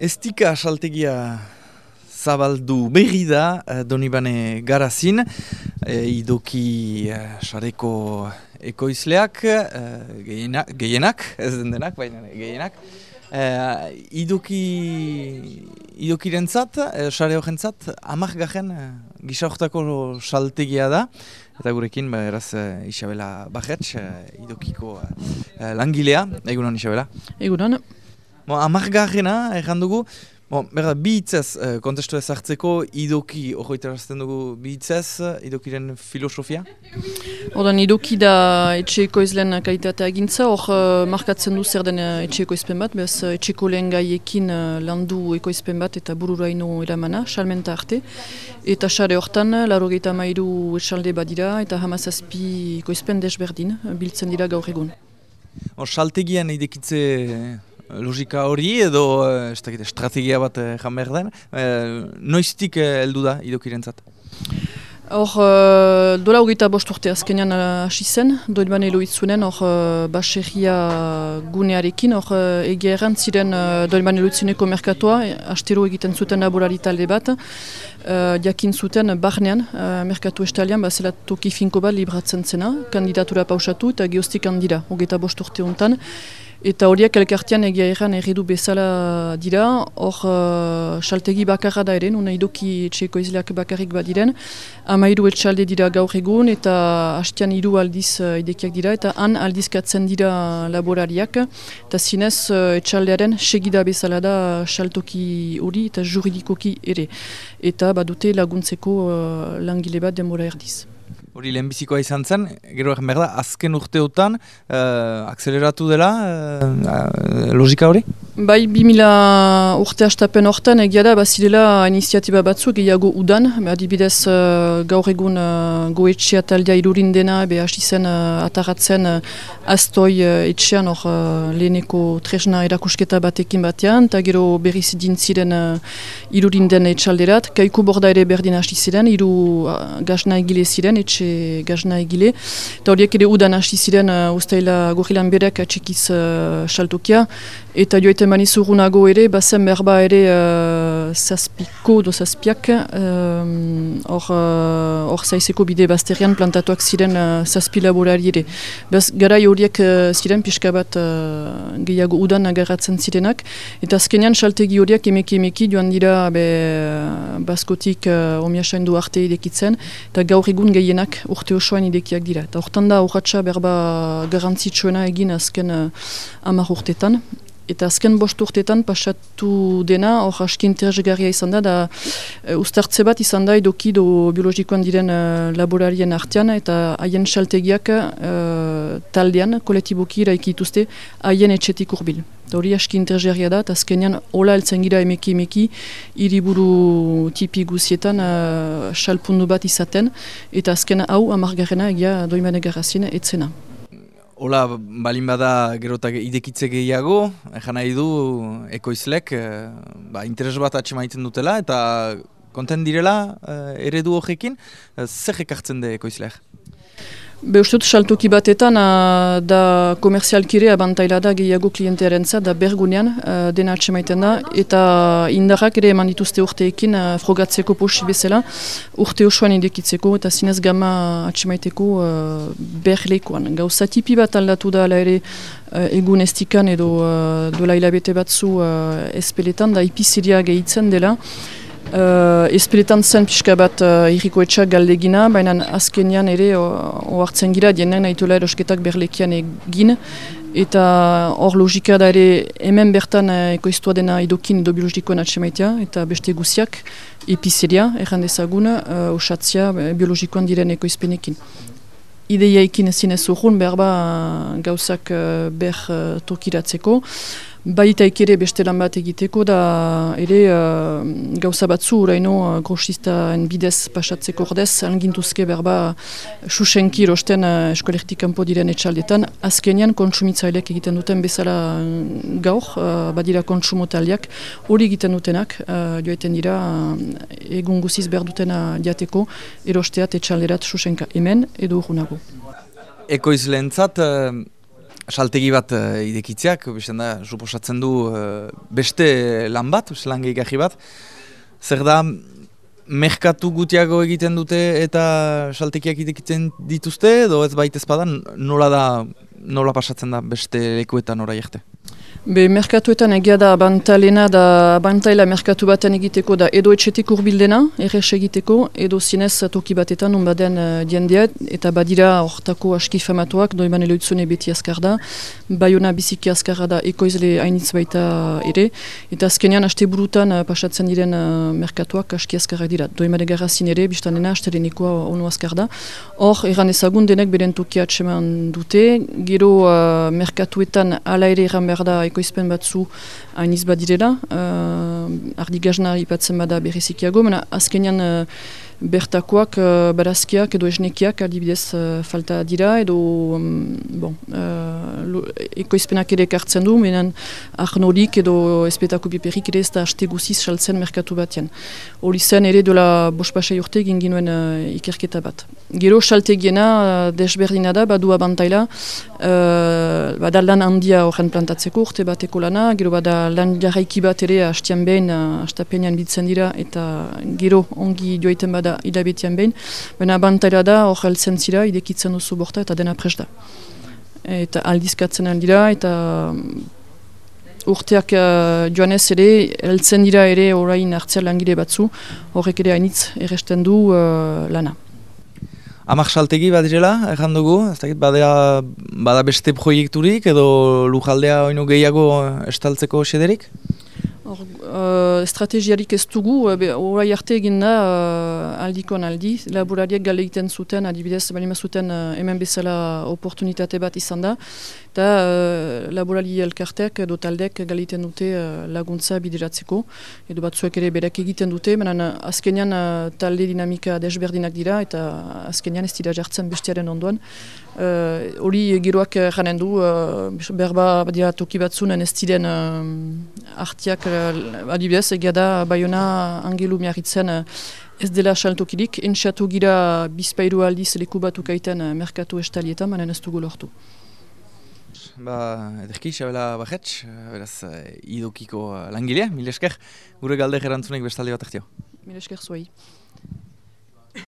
Estika saltegia zabaldu berri da eh, Donibane Garazin, e, idoki e, sareko ekoizleak, e, gehienak, ez den denak, baina gehienak. E, idoki, idokiren zat, sare horren zat, amak garen e, gisaoktako saltegia da. Eta gurekin, ba, eraz, Isabela Bajets, idokiko langilea, egunon Isabela. Egunon. Bon, Amargarrena, erran dugu, bon, berda, bi hitzez, eh, kontestu ezartzeko, idoki, hori dugu, bi hitzez, idokiren filosofia? Odan, idoki da etxeko izlen kalitatea egintza, hor uh, markatzen du zer den uh, etxeko izpen bat, behaz uh, etxeko lehen gaiekin uh, landu eko izpen bat eta bururaino eramana, salmenta arte. Eta xare hortan, laro gehieta mairu etxalde badira eta hamazazpi eko izpen desberdin, biltzen dira gaur egun. Saltegian idekitze logika hori edo uh, estrategia bat uh, jan behar den. Uh, noiztik heldu da idokirentzat? Hor, uh, dola hogeita bost urte azkenean hasi uh, zen, doit bane loitzunen, hor uh, baserria gunearekin, hor uh, egeran ziren uh, doit bane loitzuneko merkatoa, astero egiten zuten laborari talde bat, uh, jakin zuten barnean, uh, merkatu estalian, bazela toki finko bat libratzen zena, kandidatura pausatu eta geostik handira, hogeita bost urte hontan, Eta horiek elkartean egia erran erredu bezala dira, hor uh, saltegi bakarra da ere, nuna idoki txeko izleak bakarrik bat diren, ama iru etxalde dira gaur egun, eta hastian iru aldiz uh, idekiak dira, eta han aldizkatzen dira laborariak, eta zinez uh, etxaldearen segida bezala da saltoki hori eta juridikoki ere. Eta badute laguntzeko uh, langile bat denbora erdiz. Hori lehenbizikoa izan zen, gero egin behar da, azken urteotan, uh, akseleratu dela, uh, logika hori? Bai, 2000 urte astapen hortan, egia da, bazirela iniziatiba batzu, gehiago udan, adibidez uh, gaur egun uh, goetxea taldea irurin dena, be hasi zen uh, ataratzen uh, astoi uh, etxean hor uh, leheneko tresna erakusketa batekin batean, eta gero berriz dintziren uh, irurin den etxalderat, kaiku borda ere berdin hasi ziren, iru uh, gazna egile ziren, etxe gazna egile. Eta horiek ere udan hasi ziren uh, ustaila gorilan berek atxikiz uh, saltokia. Eta joite manizu runago ere, bazen berba ere uh, zazpiko do zazpiak. Um, hor uh, uh, zaizeko bide bazterian plantatuak ziren uh, zazpi laborari ere. Bez, garai horiek uh, ziren pixka bat uh, gehiago udan agarratzen zirenak. Eta azkenean saltegi horiek emeki emeki joan dira be, baskotik uh, omiasaindu arte idekitzen. Eta gaur egun gehienak urte osoan idekiak dira. Eta hortan da urratxa berba garantzitsuena egin azken uh, amar urtetan. Eta azken bost urtetan pasatu dena, hor aski interesgarria izan da, da uh, ustartze bat izan da edoki do biologikoan diren uh, laborarien artean, eta haien saltegiak uh, taldean, kolektiboki iraikituzte, haien etxetik urbil. Eta hori aski interesgarria da, eta azkenean hola eltzen gira emeki emeki, hiriburu tipi guzietan uh, salpundu bat izaten, eta azken hau amargarrena egia doimane garrazien etzena. Ola, balin bada gerotak idekitze gehiago, ejan nahi du ekoizlek, eh, ba, interes bat atxemaiten dutela, eta konten direla eh, eredu horrekin, eh, zer ekartzen de ekoizleak? Be uste dut saltoki batetan uh, da komerzialkire abantaila da gehiago klientearen za, da bergunean uh, dena atxemaiten da, eta indarrak ere eman dituzte urteekin uh, frogatzeko posi bezala, urte osoan idekitzeko eta zinez gama atxemaiteko uh, berlekoan. Gauza tipi bat aldatu da ala ere egun estikan edo uh, dola hilabete batzu espeletan, da ipiziria gehitzen dela, Uh, Ezpiletan zen pixka bat uh, irriko etxak galdegina, baina azkenian ere ohartzen gira dienen nahitola erosketak berlekian egin. Eta hor logika da ere hemen bertan uh, ekoiztua dena idokin edo biologikoen atsemaitea eta beste guziak epizeria, erran dezagun, uh, osatzia biologikoan diren ekoizpenekin. Ideia ekin zinez urrun behar ba gauzak uh, ber uh, tokiratzeko. Baita ere beste lan bat egiteko da ere uh, gauza batzu uraino uh, grosistain bidez pasatzeko. Ordez algintuzke berba susenki rosten uh, eskolertik kanpo diren etxaldetan. Azkenian kontsumitzailek egiten duten bezala uh, gaur uh, badira kontsumotaliak hori egiten dutenak uh, joeten dira uh, egun guziz behar dutena diateko erosteat etxalderat susenka hemen edo urgunago. Ekoizlentzat saltegi bat uh, idekitzeak, bisten da, suposatzen du beste lan bat, lan gehiagai bat. Zer da, merkatu gutiago egiten dute eta saltekiak idekitzen dituzte, edo ez baita ezpadan, nola da, nola pasatzen da beste lekuetan orai erte? Be, merkatuetan egia da bantalena da bantaila merkatu baten egiteko da edo etxetik urbildena, erres egiteko, edo zinez toki batetan un baden uh, eta badira hortako aski famatuak, doi ban eloitzune beti azkar da, baiona biziki azkarra da ekoizle hainitz baita ere, eta azkenean haste burutan uh, pasatzen diren uh, merkatuak aski azkarra dira. Doi made garrazin ere, biztanena haste denikoa onu azkar da. Hor, eran ezagun denek beren tokia atseman dute, gero uh, merkatuetan ala ere eran behar da ekoizpen batzu hainiz badirela, uh, ardi gazna ipatzen bada berrizikiago, mena azkenean uh, bertakoak uh, barazkiak edo esnekiak adibidez uh, falta dira edo um, bon, uh, ekoizpenak ere kartzen du, menen arnolik edo espetako piperik ere ez da haste guziz saltzen merkatu batean. Hori zen ere dola bospasai urte egin ginuen uh, ikerketa bat. Gero saltegiena uh, desberdina da, badu abantaila, uh, bada lan handia horren plantatzeko urte bateko lana, gero bada lan jarraiki bat ere hastian behin, uh, hastapenean bitzen dira, eta gero ongi joaiten bada hilabetian behin, baina abantaila da hor heltzen zira, idekitzen duzu borta eta dena pres da. Eta aldizkatzen aldira eta mm, urteak uh, joan ez ere, heltzen dira ere orain hartzea langile batzu, horrek ere hainitz erresten du uh, lana. Amak saltegi bat direla, erran dugu, ez dakit, badea, bada beste proiekturik edo lujaldea oinu gehiago estaltzeko sederik? Or, uh, estrategiarik ez dugu, horai arte egin da uh, aldikon aldi, laborariek gale egiten zuten, adibidez, balima zuten uh, hemen bezala oportunitate bat izan da, eta uh, laborari elkartek edo taldek galiten dute uh, laguntza bideratzeko, edo batzuek ere berak egiten dute, menan azkenean uh, talde dinamika desberdinak dira, eta azkenean ez dira jartzen bestiaren ondoan. Hori uh, giroak janen du, uh, berba dira toki batzunen ez diren uh, artiak uh, adibidez, egia da, baiona angelu miarritzen uh, ez dela saltokirik, entxatu gira bizpairu aldiz leku batukaiten uh, merkatu estalietan, manen ez dugu lortu. Ba, ederki, xabela bajetx, beraz, uh, idokiko uh, langilea, mil esker, gure galde gerantzunek bestalde bat ertio. Mil esker zuai.